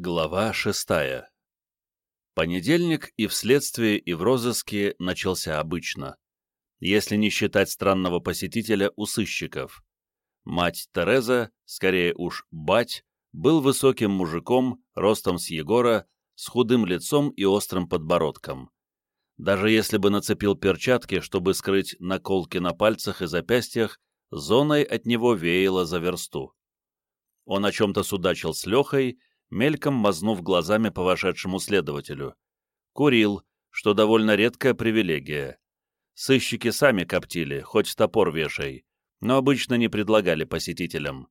Глава шестая Понедельник и в следствии, и в розыске начался обычно, если не считать странного посетителя у сыщиков. Мать Тереза, скорее уж бать, был высоким мужиком, ростом с Егора, с худым лицом и острым подбородком. Даже если бы нацепил перчатки, чтобы скрыть наколки на пальцах и запястьях, зоной от него веяло за версту. Он о чем-то судачил с Лехой, мельком мазнув глазами по вошедшему следователю. Курил, что довольно редкая привилегия. Сыщики сами коптили, хоть топор вешай, но обычно не предлагали посетителям.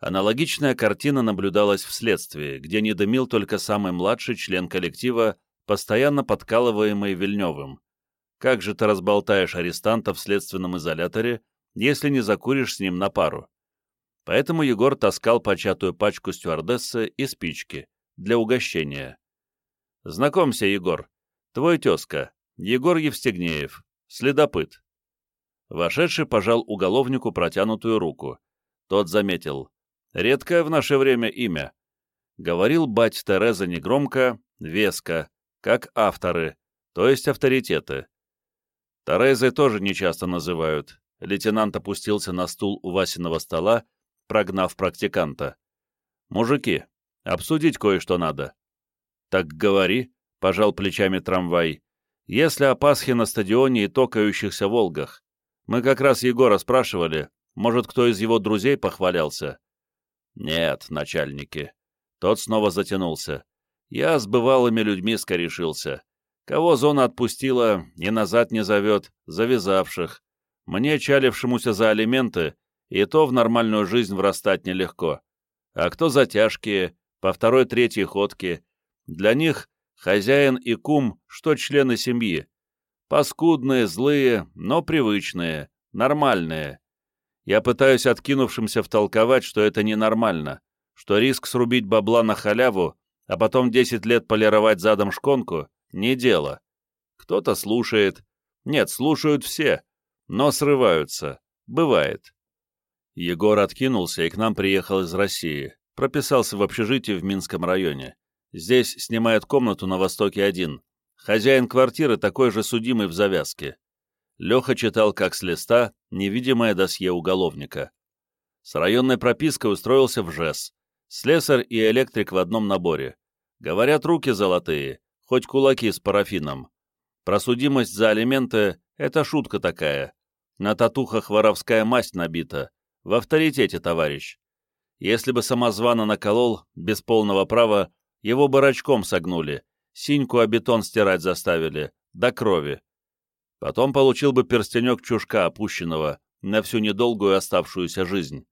Аналогичная картина наблюдалась в следствии, где не дымил только самый младший член коллектива, постоянно подкалываемый Вильневым. Как же ты разболтаешь арестанта в следственном изоляторе, если не закуришь с ним на пару? Поэтому Егор таскал початую пачку стюардессы и спички для угощения. «Знакомься, Егор. Твой тезка, Егор Евстигнеев, следопыт». Вошедший пожал уголовнику протянутую руку. Тот заметил. «Редкое в наше время имя». Говорил бать Тереза негромко, веско, как авторы, то есть авторитеты. Терезой тоже нечасто называют. Лейтенант опустился на стул у Васиного стола прогнав практиканта. «Мужики, обсудить кое-что надо». «Так говори», — пожал плечами трамвай. «Если о Пасхе на стадионе и токающихся «Волгах». Мы как раз Егора спрашивали, может, кто из его друзей похвалялся?» «Нет, начальники». Тот снова затянулся. «Я с бывалыми людьми скорешился. Кого зона отпустила и назад не зовет, завязавших. Мне, чалившемуся за алименты, и то в нормальную жизнь врастать нелегко. А кто затяжкие, по второй-третьей ходке, для них хозяин и кум, что члены семьи. Паскудные, злые, но привычные, нормальные. Я пытаюсь откинувшимся втолковать, что это ненормально, что риск срубить бабла на халяву, а потом 10 лет полировать задом шконку — не дело. Кто-то слушает. Нет, слушают все, но срываются. Бывает. Егор откинулся и к нам приехал из России. Прописался в общежитии в Минском районе. Здесь снимает комнату на Востоке один. Хозяин квартиры такой же судимый в завязке. Леха читал как с листа невидимое досье уголовника. С районной пропиской устроился в ЖЭС. Слесарь и электрик в одном наборе. Говорят, руки золотые, хоть кулаки с парафином. Просудимость за алименты — это шутка такая. На татухах воровская масть набита, в авторитете, товарищ. Если бы самозвано наколол, без полного права, его барачком согнули, синьку о бетон стирать заставили, до крови. Потом получил бы перстенек чушка опущенного на всю недолгую оставшуюся жизнь.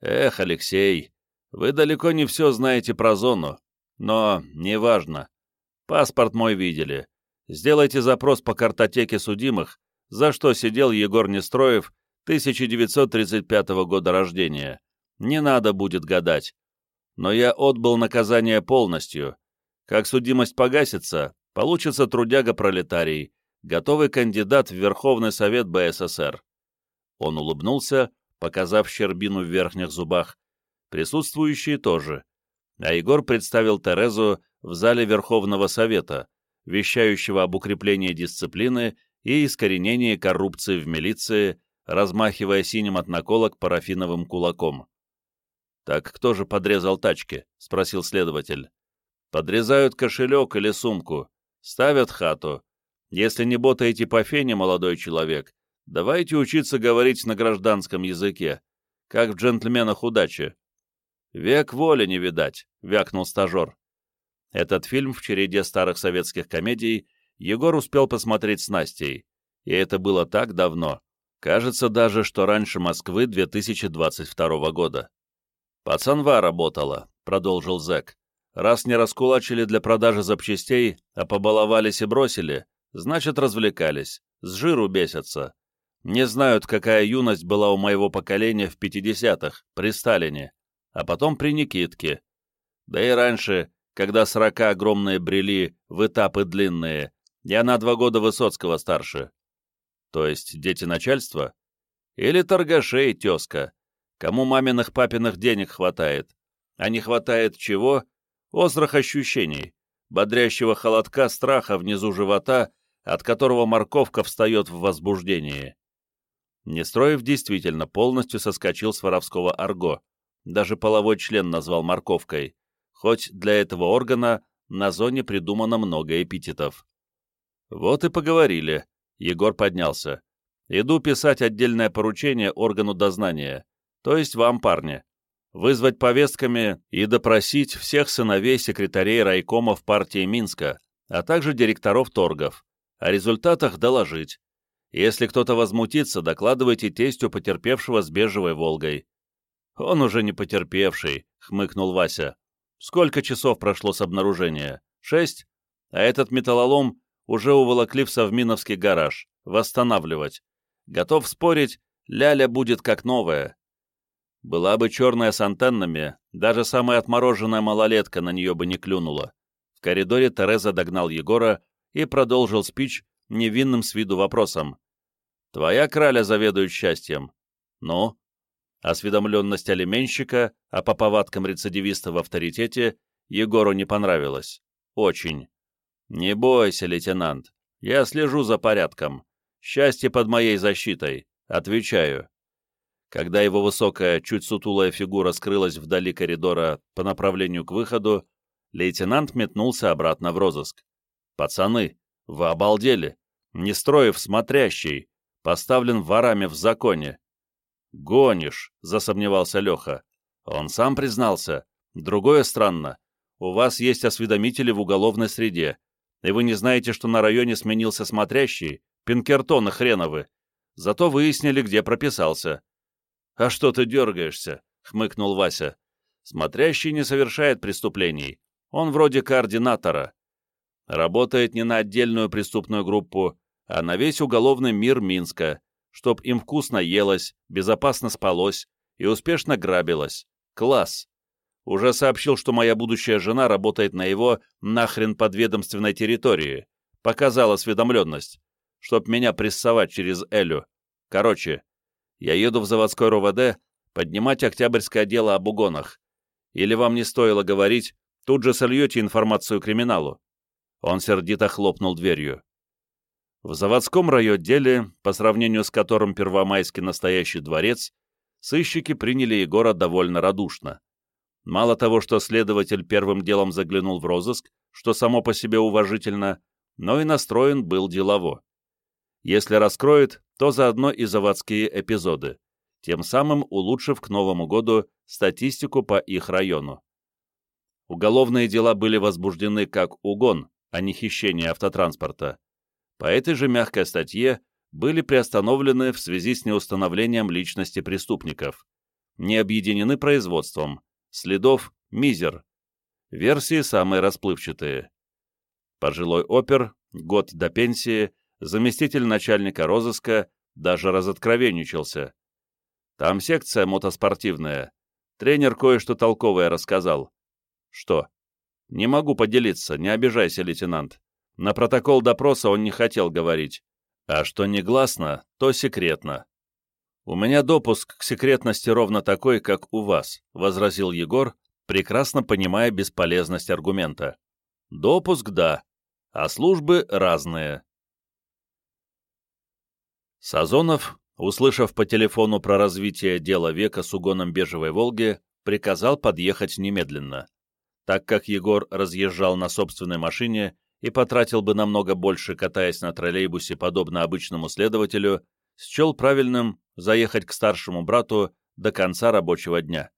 Эх, Алексей, вы далеко не все знаете про зону, но неважно. Паспорт мой видели. Сделайте запрос по картотеке судимых, за что сидел Егор Нестроев 1935 года рождения. Не надо будет гадать. Но я отбыл наказание полностью. Как судимость погасится, получится трудяга-пролетарий, готовый кандидат в Верховный Совет БССР. Он улыбнулся, показав щербину в верхних зубах. Присутствующие тоже. А Егор представил Терезу в зале Верховного Совета, вещающего об укреплении дисциплины и искоренении коррупции в милиции, размахивая синим от наколок парафиновым кулаком. «Так кто же подрезал тачки?» — спросил следователь. «Подрезают кошелек или сумку, ставят хату. Если не ботаете по фене, молодой человек, давайте учиться говорить на гражданском языке, как в джентльменах удачи». «Век воли не видать», — вякнул стажер. Этот фильм в череде старых советских комедий Егор успел посмотреть с Настей, и это было так давно, Кажется даже, что раньше Москвы 2022 года. «Пацанва работала», — продолжил зэк. «Раз не раскулачили для продажи запчастей, а побаловались и бросили, значит, развлекались, с жиру бесятся. Не знают, какая юность была у моего поколения в 50-х, при Сталине, а потом при Никитке. Да и раньше, когда сорока огромные брели в этапы длинные, я на два года Высоцкого старше. То есть дети начальства? Или торгашей, тезка? Кому маминых папиных денег хватает? А не хватает чего? острых ощущений, бодрящего холодка страха внизу живота, от которого морковка встает в возбуждении. Нестроев действительно полностью соскочил с воровского арго, даже половой член назвал морковкой, хоть для этого органа на зоне придумано много эпитетов. Вот и поговорили. Егор поднялся. Иду писать отдельное поручение органу дознания, то есть вам, парни. Вызвать повестками и допросить всех сыновей секретарей райкомов партии Минска, а также директоров торгов. О результатах доложить. Если кто-то возмутится, докладывайте тестю потерпевшего с бежевой «Волгой». «Он уже не потерпевший», — хмыкнул Вася. «Сколько часов прошло с обнаружения? Шесть? А этот металлолом уже уволокли в Совминовский гараж. Восстанавливать. Готов спорить, ляля будет как новая. Была бы черная с антеннами, даже самая отмороженная малолетка на нее бы не клюнула. В коридоре Тереза догнал Егора и продолжил спич невинным с виду вопросом. «Твоя краля заведует счастьем». «Ну?» Осведомленность алименщика, а по рецидивиста в авторитете, Егору не понравилась. Очень. «Не бойся, лейтенант. Я слежу за порядком. Счастье под моей защитой. Отвечаю». Когда его высокая, чуть сутулая фигура скрылась вдали коридора по направлению к выходу, лейтенант метнулся обратно в розыск. «Пацаны, вы обалдели! Нестроев смотрящий, поставлен ворами в законе. «Гонишь», — засомневался Леха. «Он сам признался. Другое странно. У вас есть осведомители в уголовной среде, и вы не знаете, что на районе сменился смотрящий, Пинкертона хреновы. Зато выяснили, где прописался». «А что ты дергаешься?» — хмыкнул Вася. «Смотрящий не совершает преступлений. Он вроде координатора. Работает не на отдельную преступную группу, а на весь уголовный мир Минска, чтоб им вкусно елось, безопасно спалось и успешно грабилось. Класс! Уже сообщил, что моя будущая жена работает на его нахрен подведомственной территории. Показал осведомленность, чтоб меня прессовать через Элю. Короче, я еду в заводской РОВД поднимать октябрьское дело об угонах. Или вам не стоило говорить, тут же сольете информацию криминалу. Он сердито хлопнул дверью. В заводском райотделе, по сравнению с которым Первомайский настоящий дворец, сыщики приняли Егора довольно радушно. Мало того, что следователь первым делом заглянул в розыск, что само по себе уважительно, но и настроен был делово. Если раскроет, то заодно и заводские эпизоды, тем самым улучшив к Новому году статистику по их району. Уголовные дела были возбуждены как угон, а не хищение автотранспорта. По этой же мягкой статье были приостановлены в связи с неустановлением личности преступников. Не объединены производством. Следов – мизер. Версии самые расплывчатые. Пожилой опер, год до пенсии, заместитель начальника розыска, даже разоткровенничался. Там секция мотоспортивная. Тренер кое-что толковое рассказал. Что? Не могу поделиться, не обижайся, лейтенант. На протокол допроса он не хотел говорить. А что негласно, то секретно. «У меня допуск к секретности ровно такой, как у вас», — возразил Егор, прекрасно понимая бесполезность аргумента. «Допуск — да, а службы разные». Сазонов, услышав по телефону про развитие дела века с угоном бежевой «Волги», приказал подъехать немедленно. Так как Егор разъезжал на собственной машине и потратил бы намного больше, катаясь на троллейбусе, подобно обычному следователю, счел правильным заехать к старшему брату до конца рабочего дня.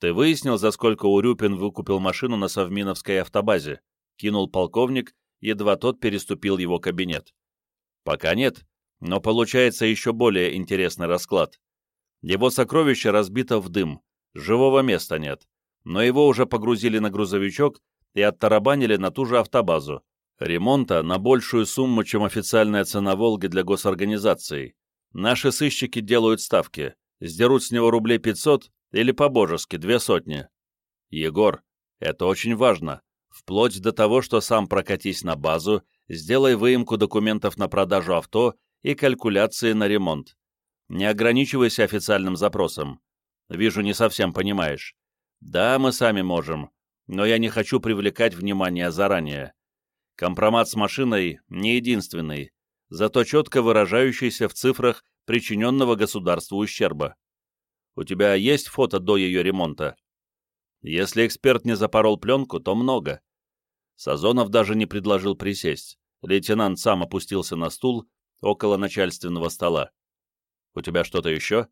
«Ты выяснил, за сколько Урюпин выкупил машину на Совминовской автобазе?» — кинул полковник, едва тот переступил его кабинет. «Пока нет, но получается еще более интересный расклад. Его сокровище разбито в дым, живого места нет, но его уже погрузили на грузовичок и оттарабанили на ту же автобазу. Ремонта на большую сумму, чем официальная цена «Волги» для госорганизаций. Наши сыщики делают ставки, сдерут с него рублей 500 или по-божески две сотни. Егор, это очень важно. Вплоть до того, что сам прокатись на базу, сделай выемку документов на продажу авто и калькуляции на ремонт. Не ограничивайся официальным запросом. Вижу, не совсем понимаешь. Да, мы сами можем, но я не хочу привлекать внимание заранее. Компромат с машиной не единственный, зато четко выражающийся в цифрах причиненного государству ущерба. У тебя есть фото до ее ремонта? Если эксперт не запорол пленку, то много. Сазонов даже не предложил присесть. Лейтенант сам опустился на стул около начальственного стола. «У тебя что-то еще?»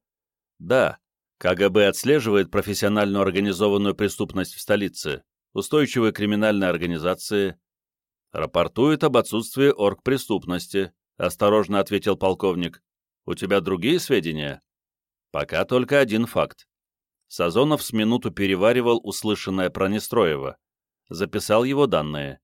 «Да. КГБ отслеживает профессиональную организованную преступность в столице, устойчивые криминальные организации. Рапортует об отсутствии оргпреступности», — осторожно ответил полковник. «У тебя другие сведения?» «Пока только один факт». Сазонов с минуту переваривал услышанное про Нестроева. Записал его данные.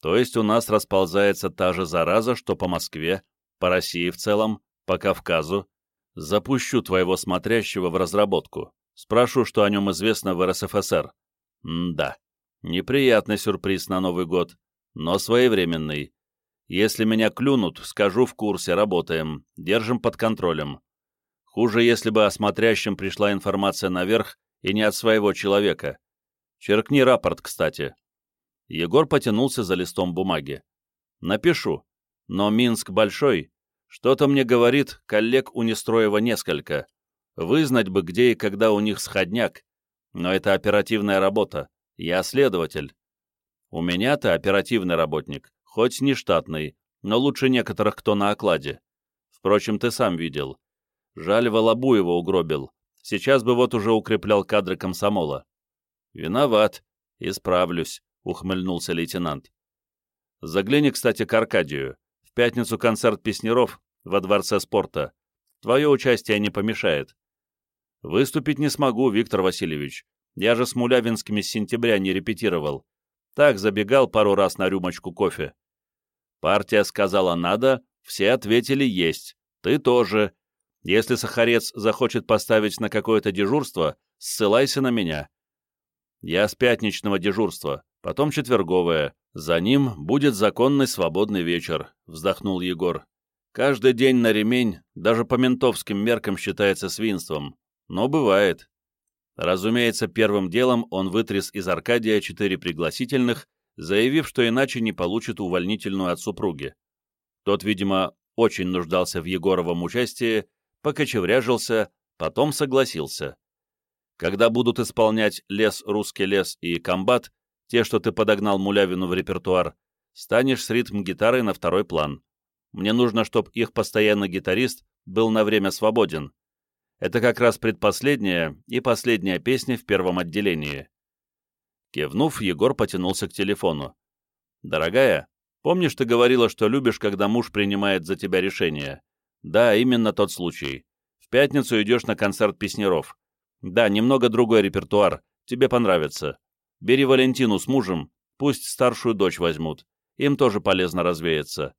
То есть у нас расползается та же зараза, что по Москве, по России в целом, по Кавказу. Запущу твоего смотрящего в разработку. Спрошу, что о нем известно в РСФСР. М-да. Неприятный сюрприз на Новый год, но своевременный. Если меня клюнут, скажу в курсе, работаем, держим под контролем. Хуже, если бы о смотрящем пришла информация наверх и не от своего человека. Черкни рапорт, кстати. Егор потянулся за листом бумаги. Напишу. Но Минск большой. Что-то мне говорит, коллег у Нестроева несколько. Вызнать бы, где и когда у них сходняк. Но это оперативная работа. Я следователь. У меня-то оперативный работник, хоть не штатный, но лучше некоторых, кто на окладе. Впрочем, ты сам видел. Жаль, Волобуева угробил. Сейчас бы вот уже укреплял кадры комсомола. Виноват. Исправлюсь, ухмыльнулся лейтенант. Загляни, кстати, к Аркадию. В пятницу концерт песнеров во Дворце спорта. Твое участие не помешает. Выступить не смогу, Виктор Васильевич. Я же с Мулявинскими с сентября не репетировал. Так забегал пару раз на рюмочку кофе. Партия сказала «надо», все ответили «есть». Ты тоже. Если Сахарец захочет поставить на какое-то дежурство, ссылайся на меня. Я с пятничного дежурства, потом четверговое. За ним будет законный свободный вечер», — вздохнул Егор. «Каждый день на ремень, даже по ментовским меркам считается свинством. Но бывает». Разумеется, первым делом он вытряс из Аркадия четыре пригласительных, заявив, что иначе не получит увольнительную от супруги. Тот, видимо, очень нуждался в Егоровом участии покочевряжился, потом согласился. Когда будут исполнять «Лес, русский лес» и «Комбат», те, что ты подогнал Мулявину в репертуар, станешь с ритм-гитарой на второй план. Мне нужно, чтобы их постоянный гитарист был на время свободен. Это как раз предпоследняя и последняя песня в первом отделении. Кивнув, Егор потянулся к телефону. «Дорогая, помнишь, ты говорила, что любишь, когда муж принимает за тебя решение? Да, именно тот случай. В пятницу идешь на концерт песнеров. Да, немного другой репертуар, тебе понравится. Бери Валентину с мужем, пусть старшую дочь возьмут. Им тоже полезно развеяться.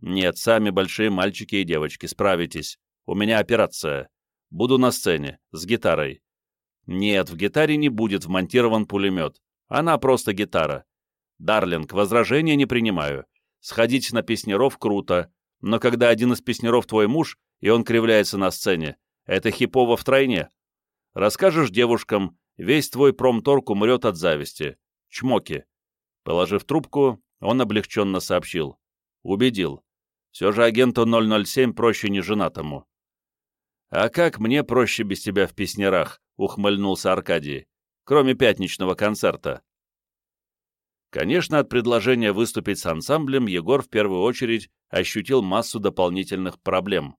Нет, сами большие мальчики и девочки, справитесь. У меня операция. Буду на сцене, с гитарой. Нет, в гитаре не будет вмонтирован пулемет. Она просто гитара. Дарлинг, возражения не принимаю. Сходить на песнеров круто, но когда один из песнеров твой муж, и он кривляется на сцене, это хипово втройне. Расскажешь девушкам, весь твой промторг умрет от зависти. Чмоки. Положив трубку, он облегченно сообщил. Убедил. Все же агенту 007 проще не женатому. «А как мне проще без тебя в песнярах?» — ухмыльнулся Аркадий. «Кроме пятничного концерта». Конечно, от предложения выступить с ансамблем Егор в первую очередь ощутил массу дополнительных проблем.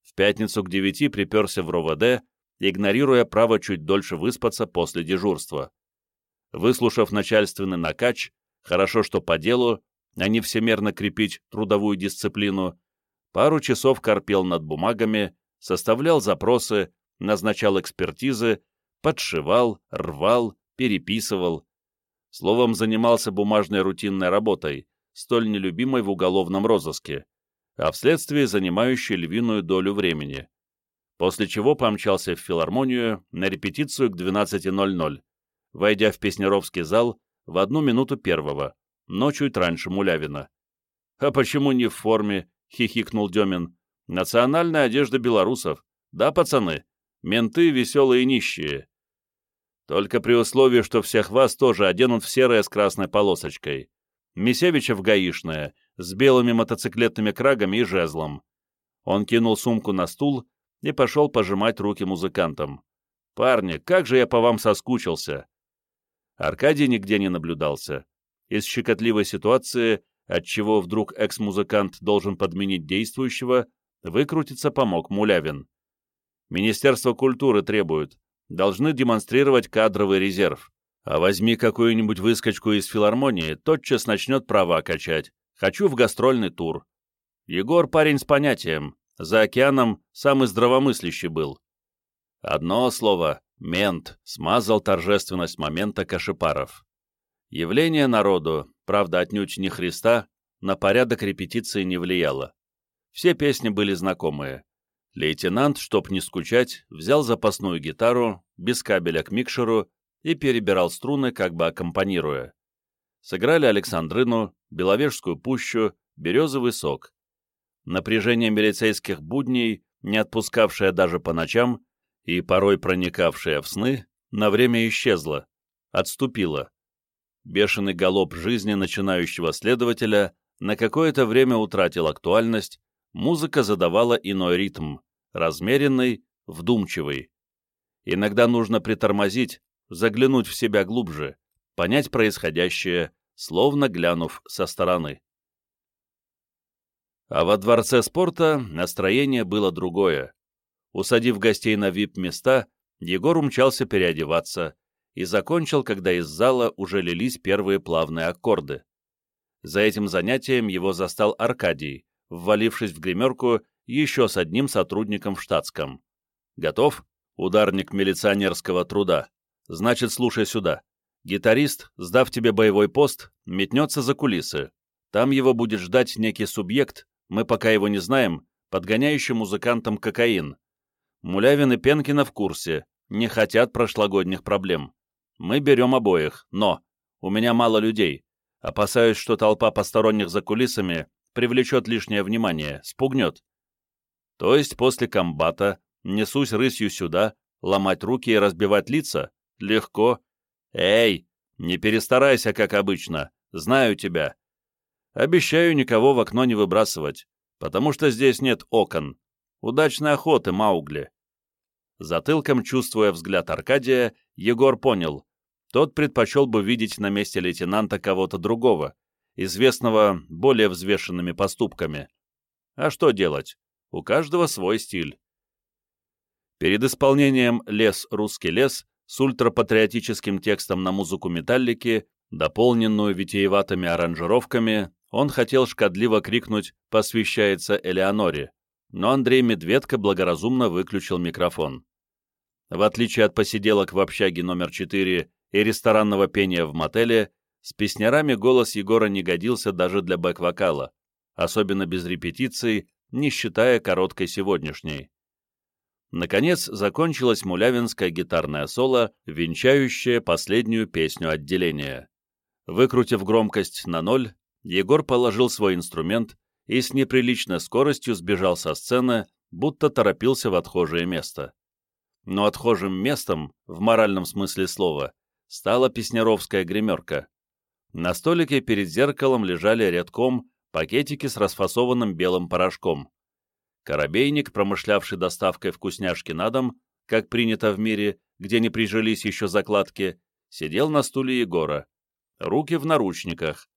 В пятницу к девяти приперся в РОВД, игнорируя право чуть дольше выспаться после дежурства. Выслушав начальственный накач, хорошо, что по делу, а не всемерно крепить трудовую дисциплину, пару часов корпел над бумагами, составлял запросы, назначал экспертизы, подшивал, рвал, переписывал, Словом, занимался бумажной рутинной работой, столь нелюбимой в уголовном розыске, а вследствие занимающей львиную долю времени. После чего помчался в филармонию на репетицию к 12.00, войдя в Песнеровский зал в одну минуту первого, но чуть раньше Мулявина. «А почему не в форме?» — хихикнул Демин. «Национальная одежда белорусов. Да, пацаны? Менты веселые и нищие». Только при условии, что всех вас тоже оденут в серое с красной полосочкой. Мисевича в гаишное, с белыми мотоциклетными крагами и жезлом. Он кинул сумку на стул и пошел пожимать руки музыкантам. «Парни, как же я по вам соскучился!» Аркадий нигде не наблюдался. Из щекотливой ситуации, отчего вдруг экс-музыкант должен подменить действующего, выкрутиться помог Мулявин. Министерство культуры требует, должны демонстрировать кадровый резерв. А возьми какую-нибудь выскочку из филармонии, тотчас начнет права качать. Хочу в гастрольный тур. Егор парень с понятием. За океаном самый здравомыслящий был. Одно слово «мент» смазал торжественность момента Кашипаров. Явление народу, правда отнюдь не Христа, на порядок репетиции не влияло. Все песни были знакомые. Лейтенант, чтоб не скучать, взял запасную гитару, без кабеля к микшеру и перебирал струны, как бы аккомпанируя. Сыграли Александрину, Беловежскую пущу, Березовый сок. Напряжение милицейских будней, не отпускавшее даже по ночам и порой проникавшее в сны, на время исчезло, отступило. Бешеный галоп жизни начинающего следователя на какое-то время утратил актуальность, музыка задавала иной ритм, размеренный, вдумчивый. Иногда нужно притормозить, заглянуть в себя глубже, понять происходящее, словно глянув со стороны. А во дворце спорта настроение было другое. Усадив гостей на вип-места, Егор умчался переодеваться и закончил, когда из зала уже лились первые плавные аккорды. За этим занятием его застал Аркадий, ввалившись в гримерку еще с одним сотрудником в штатском. «Готов?» «Ударник милиционерского труда. Значит, слушай сюда. Гитарист, сдав тебе боевой пост, метнется за кулисы. Там его будет ждать некий субъект, мы пока его не знаем, подгоняющий музыкантам кокаин. Мулявин и Пенкина в курсе, не хотят прошлогодних проблем. Мы берем обоих, но у меня мало людей. Опасаюсь, что толпа посторонних за кулисами привлечет лишнее внимание, спугнет. То есть после комбата несусь рысью сюда, ломать руки и разбивать лица? Легко. Эй, не перестарайся, как обычно. Знаю тебя. Обещаю никого в окно не выбрасывать, потому что здесь нет окон. Удачной охоты, Маугли. Затылком, чувствуя взгляд Аркадия, Егор понял. Тот предпочел бы видеть на месте лейтенанта кого-то другого, известного более взвешенными поступками. А что делать? У каждого свой стиль. Перед исполнением «Лес, русский лес» с ультрапатриотическим текстом на музыку металлики, дополненную витиеватыми аранжировками, он хотел шкодливо крикнуть «Посвящается Элеоноре», но Андрей Медведко благоразумно выключил микрофон. В отличие от посиделок в общаге номер 4 и ресторанного пения в мотеле, с песнярами голос Егора не годился даже для бэк-вокала, особенно без репетиций, не считая короткой сегодняшней. Наконец закончилась мулявинская гитарная соло, венчающая последнюю песню отделения. Выкрутив громкость на ноль, Егор положил свой инструмент и с неприличной скоростью сбежал со сцены, будто торопился в отхожее место. Но отхожим местом, в моральном смысле слова, стала песнеровская гримерка. На столике перед зеркалом лежали рядком пакетики с расфасованным белым порошком. Коробейник, промышлявший доставкой вкусняшки на дом, как принято в мире, где не прижились еще закладки, сидел на стуле Егора. Руки в наручниках.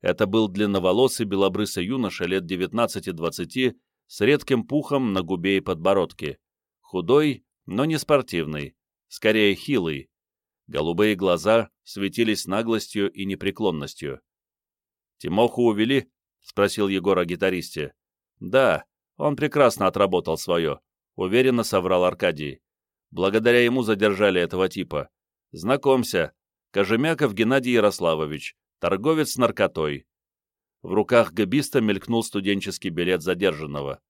Это был длинноволосый белобрысый юноша лет 19-20 с редким пухом на губе и подбородке. Худой, но не спортивный, скорее хилый. Голубые глаза светились наглостью и непреклонностью. «Тимоху увели?» — спросил Егор о гитаристе. «Да, он прекрасно отработал свое», — уверенно соврал Аркадий. «Благодаря ему задержали этого типа. Знакомься, Кожемяков Геннадий Ярославович, торговец с наркотой». В руках габиста мелькнул студенческий билет задержанного.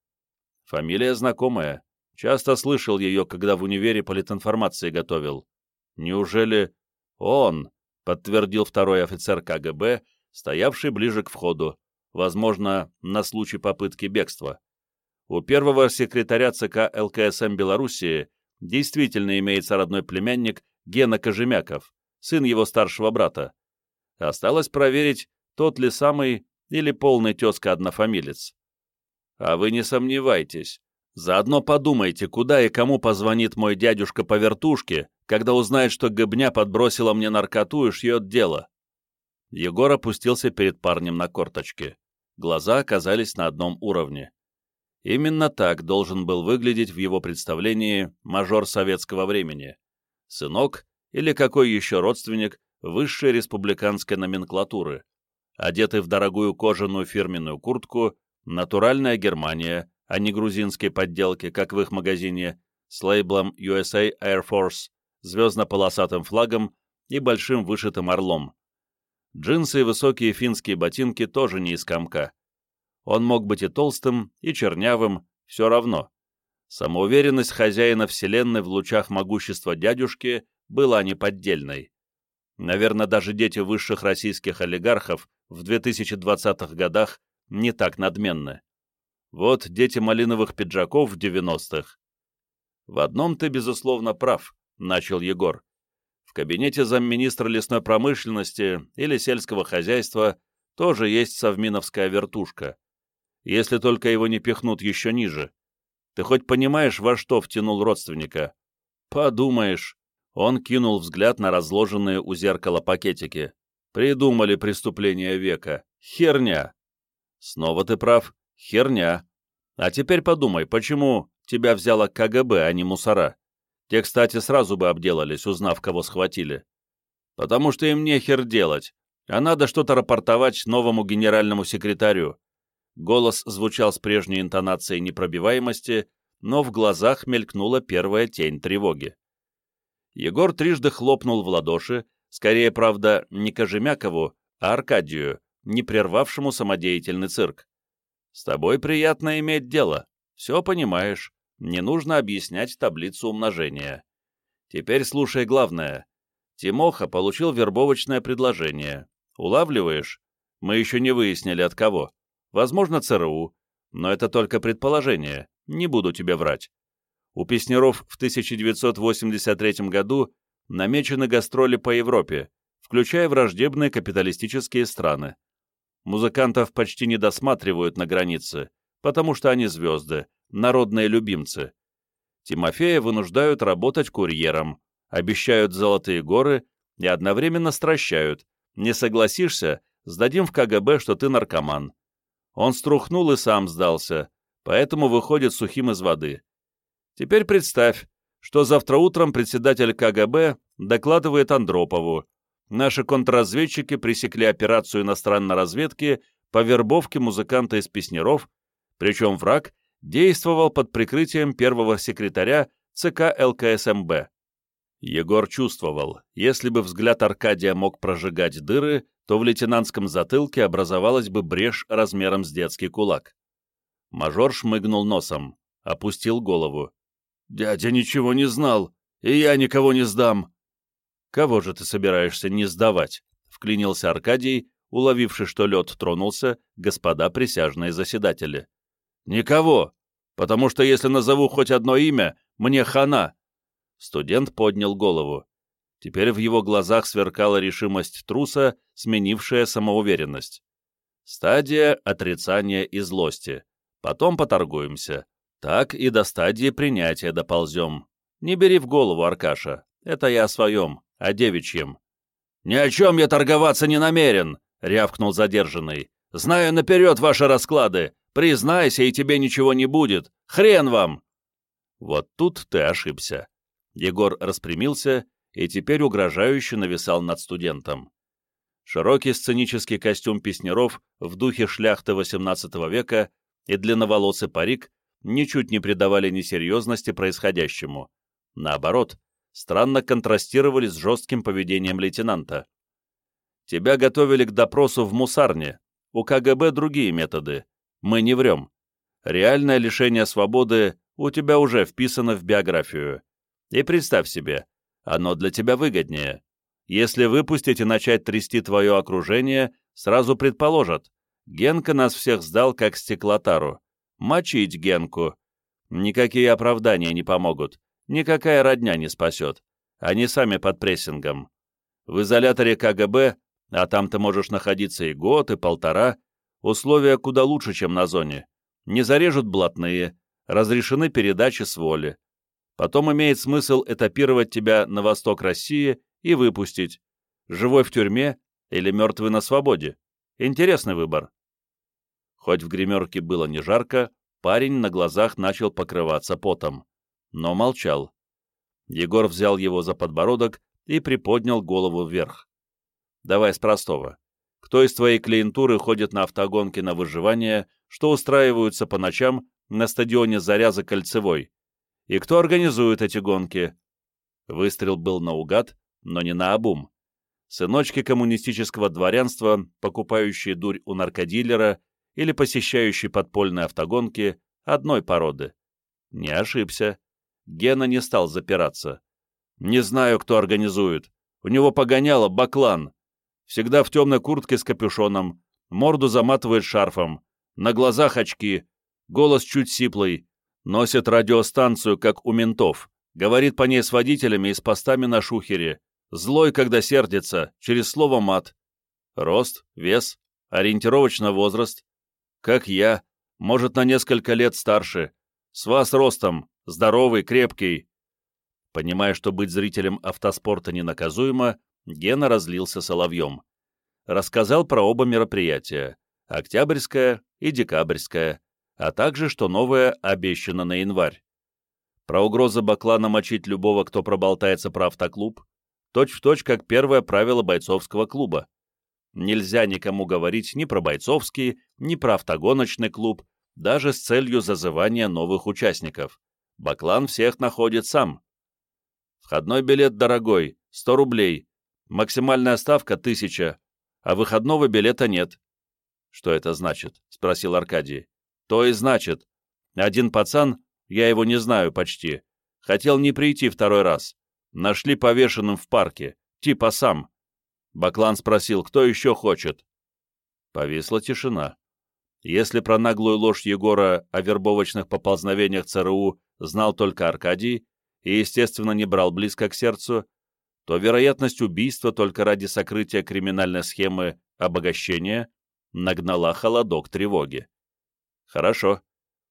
Фамилия знакомая. Часто слышал ее, когда в универе политинформации готовил. «Неужели он?» — подтвердил второй офицер КГБ, стоявший ближе к входу, возможно, на случай попытки бегства. У первого секретаря ЦК ЛКСМ Белоруссии действительно имеется родной племянник Гена Кожемяков, сын его старшего брата. Осталось проверить, тот ли самый или полный тезка-однофамилец. А вы не сомневайтесь. Заодно подумайте, куда и кому позвонит мой дядюшка по вертушке, когда узнает, что Гыбня подбросила мне наркоту и шьет дело. Егор опустился перед парнем на корточки. Глаза оказались на одном уровне. Именно так должен был выглядеть в его представлении мажор советского времени. Сынок или какой еще родственник высшей республиканской номенклатуры, одетый в дорогую кожаную фирменную куртку, натуральная Германия, а не грузинские подделки, как в их магазине, с лейблом USA Air Force, звездно-полосатым флагом и большим вышитым орлом. Джинсы и высокие финские ботинки тоже не из комка. Он мог быть и толстым, и чернявым, все равно. Самоуверенность хозяина вселенной в лучах могущества дядюшки была неподдельной. Наверное, даже дети высших российских олигархов в 2020-х годах не так надменны. Вот дети малиновых пиджаков в 90-х. В одном ты, безусловно, прав, начал Егор. В кабинете замминистра лесной промышленности или сельского хозяйства тоже есть совминовская вертушка если только его не пихнут еще ниже. Ты хоть понимаешь, во что втянул родственника? Подумаешь. Он кинул взгляд на разложенные у зеркала пакетики. Придумали преступление века. Херня. Снова ты прав. Херня. А теперь подумай, почему тебя взяло КГБ, а не мусора? Те, кстати, сразу бы обделались, узнав, кого схватили. Потому что им нехер делать, а надо что-то рапортовать новому генеральному секретарю. Голос звучал с прежней интонацией непробиваемости, но в глазах мелькнула первая тень тревоги. Егор трижды хлопнул в ладоши, скорее, правда, не Кожемякову, а Аркадию, не прервавшему самодеятельный цирк. «С тобой приятно иметь дело. Все понимаешь. Не нужно объяснять таблицу умножения. Теперь слушай главное. Тимоха получил вербовочное предложение. Улавливаешь? Мы еще не выяснили, от кого возможно, ЦРУ, но это только предположение, не буду тебе врать. У Песнеров в 1983 году намечены гастроли по Европе, включая враждебные капиталистические страны. Музыкантов почти не досматривают на границе, потому что они звезды, народные любимцы. Тимофея вынуждают работать курьером, обещают золотые горы и одновременно стращают. Не согласишься, сдадим в КГБ, что ты наркоман. Он струхнул и сам сдался, поэтому выходит сухим из воды. Теперь представь, что завтра утром председатель КГБ докладывает Андропову. Наши контрразведчики пресекли операцию иностранной разведки по вербовке музыканта из Песнеров, причем враг действовал под прикрытием первого секретаря ЦК ЛКСМБ. Егор чувствовал, если бы взгляд Аркадия мог прожигать дыры, то в лейтенантском затылке образовалась бы брешь размером с детский кулак. Мажор шмыгнул носом, опустил голову. «Дядя ничего не знал, и я никого не сдам». «Кого же ты собираешься не сдавать?» — вклинился Аркадий, уловивший, что лед тронулся, господа присяжные заседатели. «Никого, потому что если назову хоть одно имя, мне хана». Студент поднял голову. Теперь в его глазах сверкала решимость труса, сменившая самоуверенность. Стадия отрицания и злости. Потом поторгуемся. Так и до стадии принятия доползем. Не бери в голову, Аркаша. Это я о своем, о девичьем. «Ни о чем я торговаться не намерен!» — рявкнул задержанный. «Знаю наперед ваши расклады. Признайся, и тебе ничего не будет. Хрен вам!» Вот тут ты ошибся. Егор распрямился и теперь угрожающе нависал над студентом. Широкий сценический костюм песнеров в духе шляхты XVIII века и длинноволосый парик ничуть не придавали несерьезности происходящему. Наоборот, странно контрастировали с жестким поведением лейтенанта. «Тебя готовили к допросу в мусарне. У КГБ другие методы. Мы не врем. Реальное лишение свободы у тебя уже вписано в биографию. И представь себе, оно для тебя выгоднее. Если выпустить и начать трясти твое окружение, сразу предположат. Генка нас всех сдал, как стеклотару. Мочить Генку. Никакие оправдания не помогут. Никакая родня не спасет. Они сами под прессингом. В изоляторе КГБ, а там ты можешь находиться и год, и полтора, условия куда лучше, чем на зоне. Не зарежут блатные, разрешены передачи с воли. Потом имеет смысл этапировать тебя на восток России и выпустить. Живой в тюрьме или мертвый на свободе. Интересный выбор. Хоть в гримерке было не жарко, парень на глазах начал покрываться потом, но молчал. Егор взял его за подбородок и приподнял голову вверх. «Давай с простого. Кто из твоей клиентуры ходит на автогонки на выживание, что устраиваются по ночам на стадионе «Заря» за Кольцевой? И кто организует эти гонки?» Выстрел был наугад, но не на обум. Сыночки коммунистического дворянства, покупающие дурь у наркодилера или посещающие подпольные автогонки одной породы. Не ошибся. Гена не стал запираться. Не знаю, кто организует. У него погоняло баклан. Всегда в темной куртке с капюшоном, морду заматывает шарфом, на глазах очки, голос чуть сиплый, носит радиостанцию, как у ментов, говорит по ней с водителями и с постами на шухере, злой, когда сердится, через слово мат. Рост, вес, ориентировочно возраст, как я, может, на несколько лет старше. С вас ростом, здоровый, крепкий. Понимая, что быть зрителем автоспорта ненаказуемо, Гена разлился соловьем. Рассказал про оба мероприятия — Октябрьское и Декабрьское, а также, что новое обещано на январь. Про угрозы Баклана мочить любого, кто проболтается про автоклуб, точь-в-точь, точь, как первое правило бойцовского клуба. Нельзя никому говорить ни про бойцовский, ни про автогоночный клуб, даже с целью зазывания новых участников. Баклан всех находит сам. Входной билет дорогой, 100 рублей. Максимальная ставка — 1000, а выходного билета нет. «Что это значит?» — спросил Аркадий. «То и значит. Один пацан, я его не знаю почти, хотел не прийти второй раз. Нашли повешенным в парке, типа сам. Баклан спросил, кто еще хочет. Повисла тишина. Если про наглую ложь Егора о вербовочных поползновениях ЦРУ знал только Аркадий и, естественно, не брал близко к сердцу, то вероятность убийства только ради сокрытия криминальной схемы обогащения нагнала холодок тревоги. Хорошо.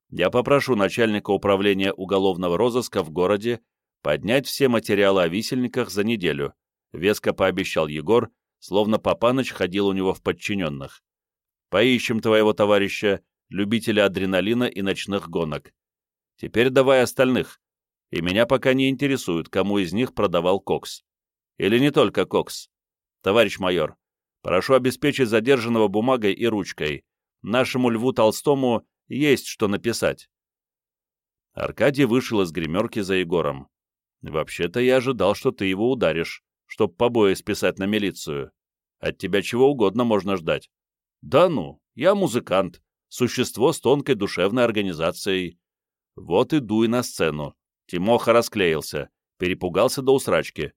Я попрошу начальника управления уголовного розыска в городе поднять все материалы о висельниках за неделю, веско пообещал Егор, словно Папаныч ходил у него в подчиненных. Поищем твоего товарища, любителя адреналина и ночных гонок. Теперь давай остальных. И меня пока не интересует, кому из них продавал кокс. Или не только кокс. Товарищ майор, прошу обеспечить задержанного бумагой и ручкой. Нашему Льву Толстому есть что написать. Аркадий вышел из гримерки за Егором. «Вообще-то я ожидал, что ты его ударишь, чтоб побои списать на милицию. От тебя чего угодно можно ждать». «Да ну, я музыкант, существо с тонкой душевной организацией». Вот и дуй на сцену. Тимоха расклеился, перепугался до усрачки.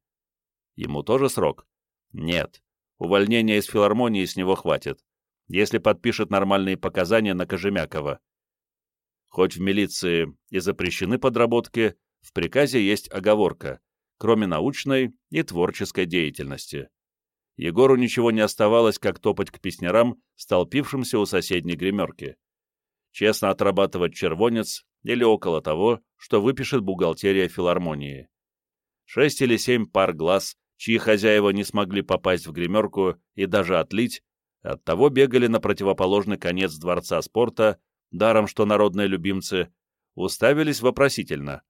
Ему тоже срок? Нет. Увольнения из филармонии с него хватит, если подпишет нормальные показания на Кожемякова. Хоть в милиции и запрещены подработки, в приказе есть оговорка, кроме научной и творческой деятельности. Егору ничего не оставалось, как топать к песнярам, столпившимся у соседней гримерки. Честно отрабатывать червонец или около того, что выпишет бухгалтерия филармонии. Шесть или семь пар глаз чьи хозяева не смогли попасть в гримерку и даже отлить, оттого бегали на противоположный конец дворца спорта, даром что народные любимцы, уставились вопросительно.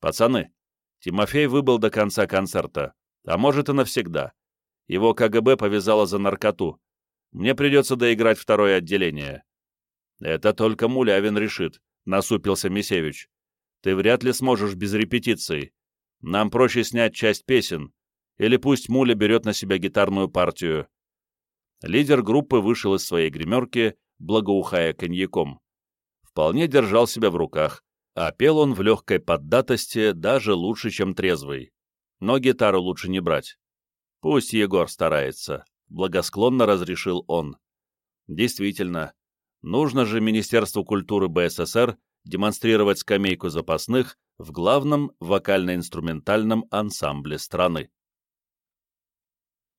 «Пацаны, Тимофей выбыл до конца концерта, а может и навсегда. Его КГБ повязало за наркоту. Мне придется доиграть второе отделение». «Это только Мулявин решит», — насупился Мисевич. «Ты вряд ли сможешь без репетиций. Нам проще снять часть песен, или пусть Муля берет на себя гитарную партию. Лидер группы вышел из своей гримерки, благоухая коньяком. Вполне держал себя в руках, а пел он в легкой поддатости даже лучше, чем трезвый. Но гитару лучше не брать. Пусть Егор старается, благосклонно разрешил он. Действительно, нужно же Министерству культуры БССР демонстрировать скамейку запасных в главном вокально-инструментальном ансамбле страны.